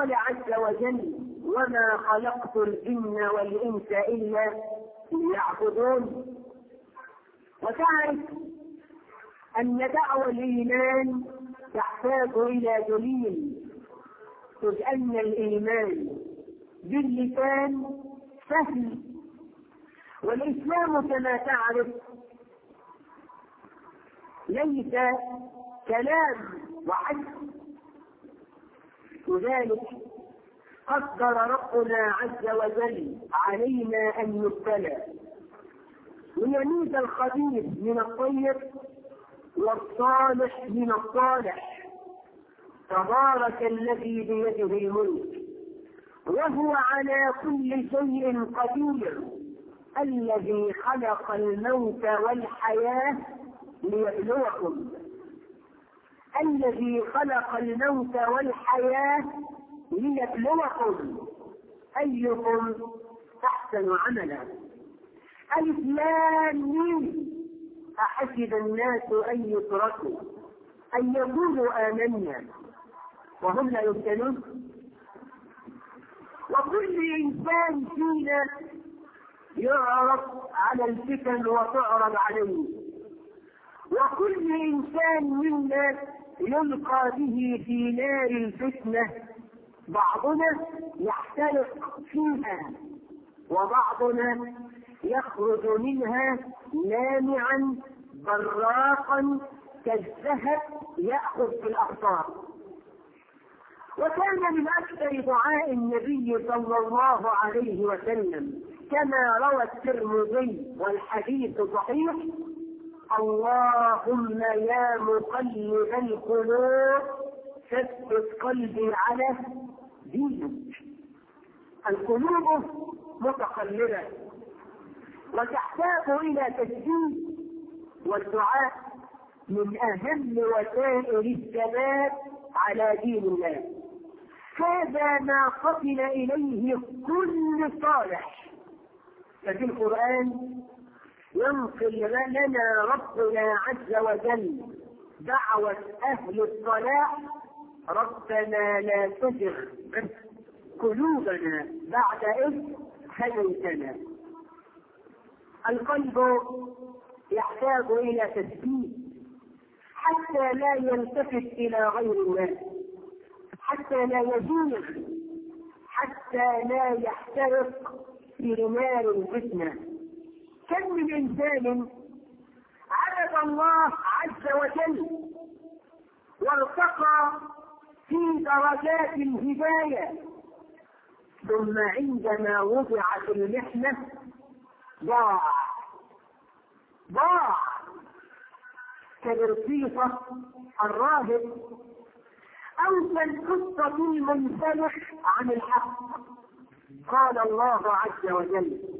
وقال عز وجل وما خلقت الجن والإنس إلا ليعبدون. وتعرف أن دعوة الإيمان تحتاج إلى دليل إذ أن الإيمان باللسان سهل والإسلام كما تعرف ليس كلام وحسب لذلك قدر ربنا عز وجل علينا أن نبتلى ليميز الخبيث من الطيب والصالح من الصالح. تبارك الذي بيده الملك. وهو على كل شيء قدير. الذي خلق الموت والحياة ليبلوكم. الذي خلق الموت والحياة ليبلوكم أيكم أحسن عملا. الإسلام أحسب الناس أن يتركوا أن يقولوا آمنا. وهم لا يفتنون. وكل إنسان فينا يعرض على الفتن وتعرض عليه. وكل إنسان منا يلقى به في نار الفتنة. بعضنا يحترق فيها وبعضنا يخرج منها لامعا براقا كالذهب يأخذ في الأخطار وكان من أكثر دعاء النبي صلى الله عليه وسلم كما روى الترمذي والحديث صحيح اللهم يا مقلب القلوب ثبت قلبي على دينك. القلوب متقلبة. وتحتاج إلى تسديد والدعاء من أهم وسائل الثبات على دين الله. هذا ما قتل إليه كل صالح. ففي القرآن ينقل لنا ربنا عز وجل دعوة أهل الصلاح ربنا لا تزغ قلوبنا بعد إذ هديتنا. القلب يحتاج إلى تثبيت حتى لا يلتفت إلى غير الله حتى لا يزيغ حتى لا يحترق في نار الفتنة. كم من إنسان عبد الله عز وجل وارتقى في درجات الهداية ثم عندما وضعت المحنة ضاع ضاع كبرصيصة الراهب. أو كالقطة المنسلخ عن الحق. قال الله عز وجل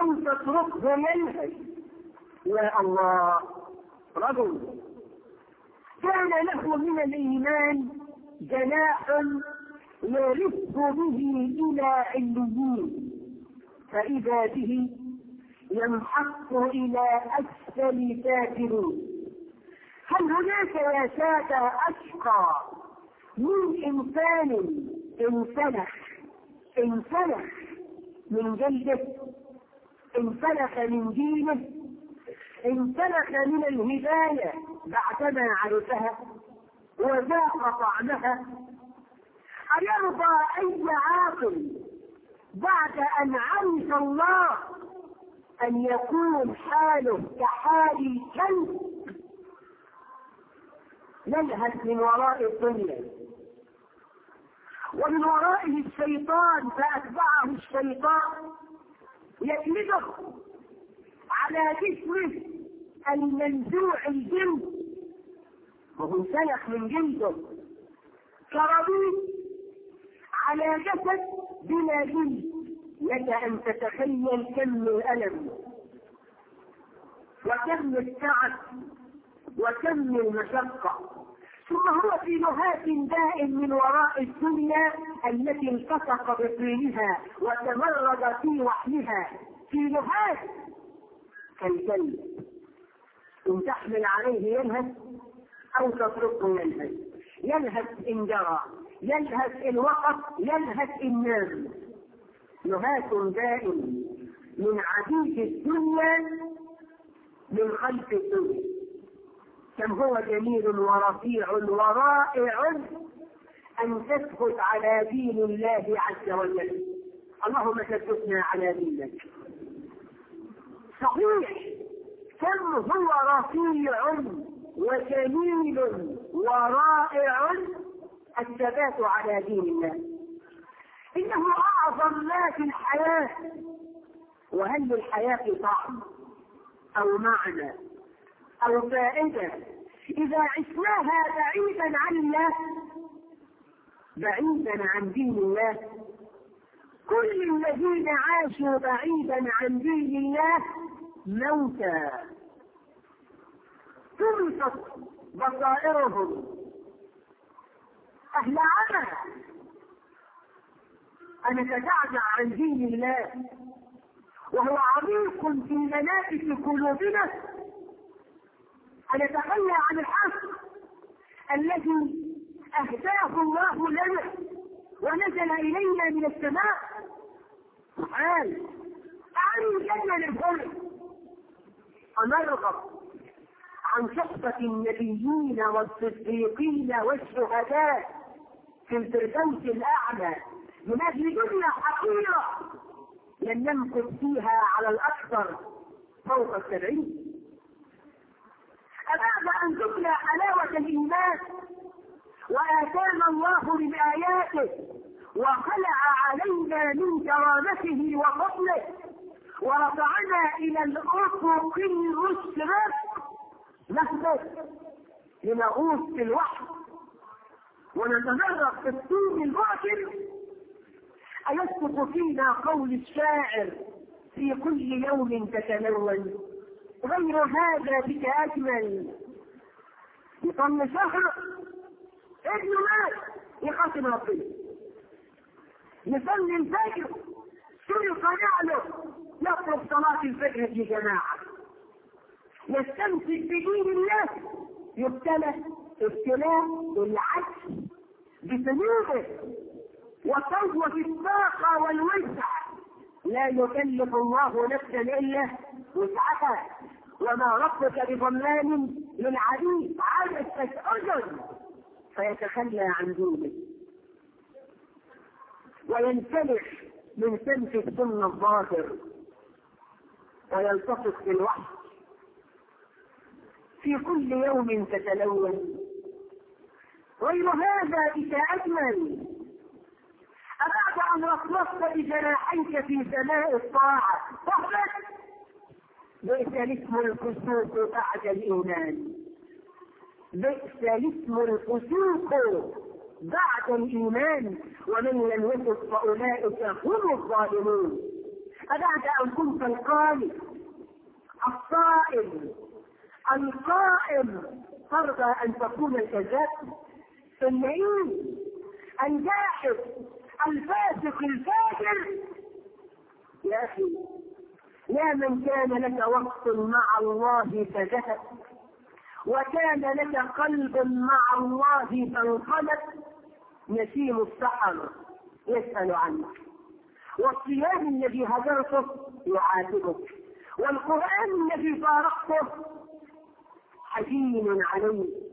أو تتركه يلهث يا الله. رجل. كان له من الإيمان جناح يلف به إلى عليين. فإذا به ينحط إلى أسفل سافلين هل هناك يا سادة أشقى من إنسان انسلخ؟ انسلخ من جلده. انسلخ من دينه انسلخ من الهداية بعدما عرفها وذاق طعمها. أيرضى أي عاقل بعد أن عرف الله أن يكون حاله كحال الكلب؟ يلهث من وراء الدنيا. ومن ورائه الشيطان فأتبعه الشيطان. يكلبه على جسمه المنزوع الجلد وهو سلخ من جلده كربيب على جسد بلا جلد لك أن تتخيل كم الالم وكم التعب وكم المشقه ثم هو في لهات دائم من وراء الدنيا التي التصق بطينها وتمرد في وحلها في لهات كالكلب إن تحمل عليه يلهث أو تتركه يلهث يلهث إن جرى. يلهث إن وقف. يلهث إن نام. لهات دائم من عبيد الدنيا من خلف الدنيا. كم هو جميل ورفيع ورائع ان تثبت على دين الله عز وجل. اللهم ثبتنا على دينك. صحيح. كم هو رفيع وجميل ورائع الثبات على دين الله. إنه أعظم ما في الحياة. وهل للحياة طعم أو معنى؟ أو فائدة. إذا عشناها بعيدا عن الله بعيدا عن دين الله كل الذين عاشوا بعيدا عن دين الله موتى تمسك بصائرهم. أهل عمى. ان نتزعزع عن دين الله. وهو عميق في منافس قلوبنا. أن نتخلى عن الحق الذي أهداه الله لنا ونزل إلينا من السماء. سبحان تعالوا الجنه للكل ونرغب عن صحبة النبيين والصديقين والشهداء في الفردوس الأعلى من أجل دنيا حقيرة لن نمكث فيها على الأكثر فوق السبعين. أبعد أن تتلى حلاوة الإيمان وآتانا الله من آياته وخلع علينا من كرامته وفضله ورفعنا إلى الأفق المشرق نهبط لنغوص في الوحي ونتدرج في الطين الباطل. أيسقط فينا قول الشاعر في كل يوم تتلون؟ غير هذا بك أجمل. يطل شهر ابن مات يخاصم ربنا يصلي الفجر سرق نعله يطلب صلاة الفجر في جماعة. يستمسك بدين الله يبتلى ابتلاء بالعكس بذنوبه وقوة الطاقة والوسع لا يكلف الله نفسا إلا وسعها. وما ربك بظلام للعبيد عبست اذن فيتخلى عن دينه وينسلخ من سمت السنة الظاهر. ويلتصق بالوحي في كل يوم تتلون. غير هذا بك أجمل. أبعد أن رفرفت بجناحيك في سماء الطاعة. وحدك بئس الاسم الفسوق بعد الإيمان. بئس الاسم الفسوق بعد الإيمان ومن لم يتب فأولئك هم الظالمون. أبعد أن كنت القائم الصائم القائم ترضى أن تكون الكذاب اللئيم الجاحد الفاسق الفاجر. يا أخي يا من كان لك وقت مع الله فذهب وكان لك قلب مع الله فانقلب. نسيم السحر يسأل عنك والصيام الذي هجرته يعاتبك والقرآن الذي فارقته حزين عليك.